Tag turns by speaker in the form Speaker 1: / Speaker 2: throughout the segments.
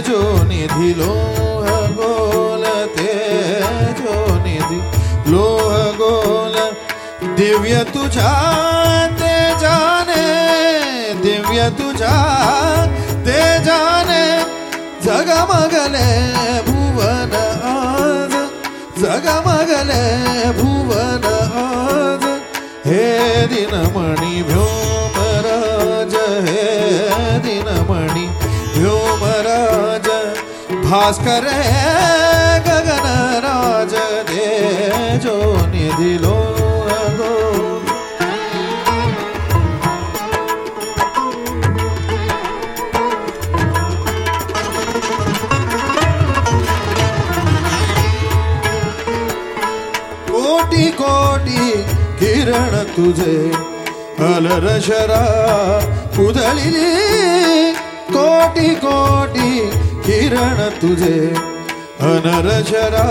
Speaker 1: तेजो निधिलो गोल तेजो निधि लोह गोल। दिव्य तुझा ते जाने, दिव्य तुझा तेजाने जगमगले भुवन आज, जगमगले भुवन आज। हे दिनमणि व्योमराज भास्कर गगन राज तेजो निधि लो कोटी कोटी किरण तुझे अलर शरा उधळली कोटी कोटी किरण तुझे अनर शरा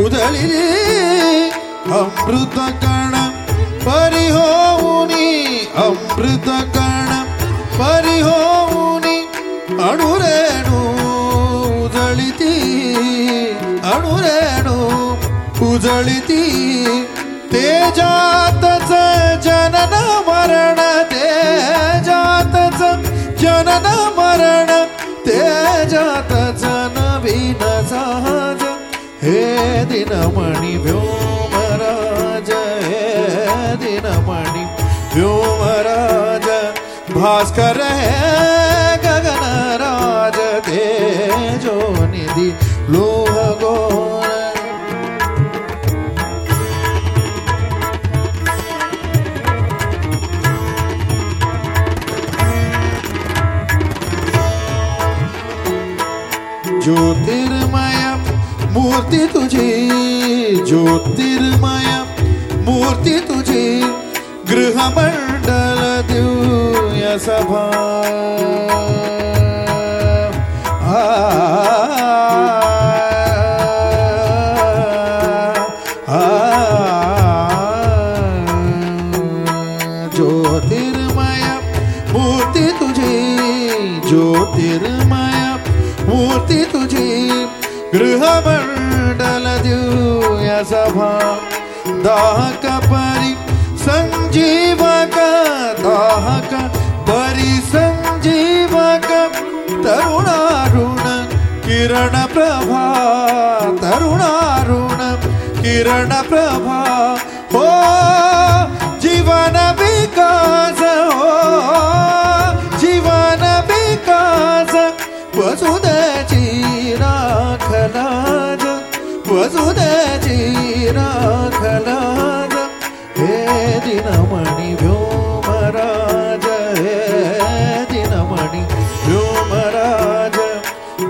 Speaker 1: उधळली अमृत कण परी होऊनी अमृत कण परी होऊनी अणुरेणू उजळिती अणुरेणू उजळिती तेजातच जनन मरण तेजातच जनन मरण नवीन सहज हे दिनमणि व्योमराज हे दिनमणि व्योमराज भास्कर हे गगनराज तेजो निधि ज्योतिर्मय मूर्ति तुझी ज्योतिर्मय मूर्ती तुझी गृहमंडल दिव्य सभा ज्योतिर्मय मूर्ती तुझी ज्योतिर्मय मूर्ती तुझी, गृहमंडल दिव्य सभा। दाहक परी संजीवक, दाहक परी संजीवक, तरुणारुण किरण प्रभा, तरुणारुण किरण प्रभा। हो, जीवन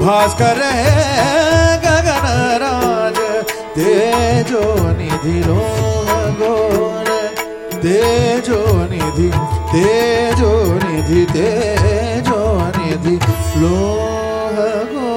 Speaker 1: भास्कर गगन राज तेजो निधि लोम गोण तेजो निधि तेजो निधि तेजो निधि लोह गो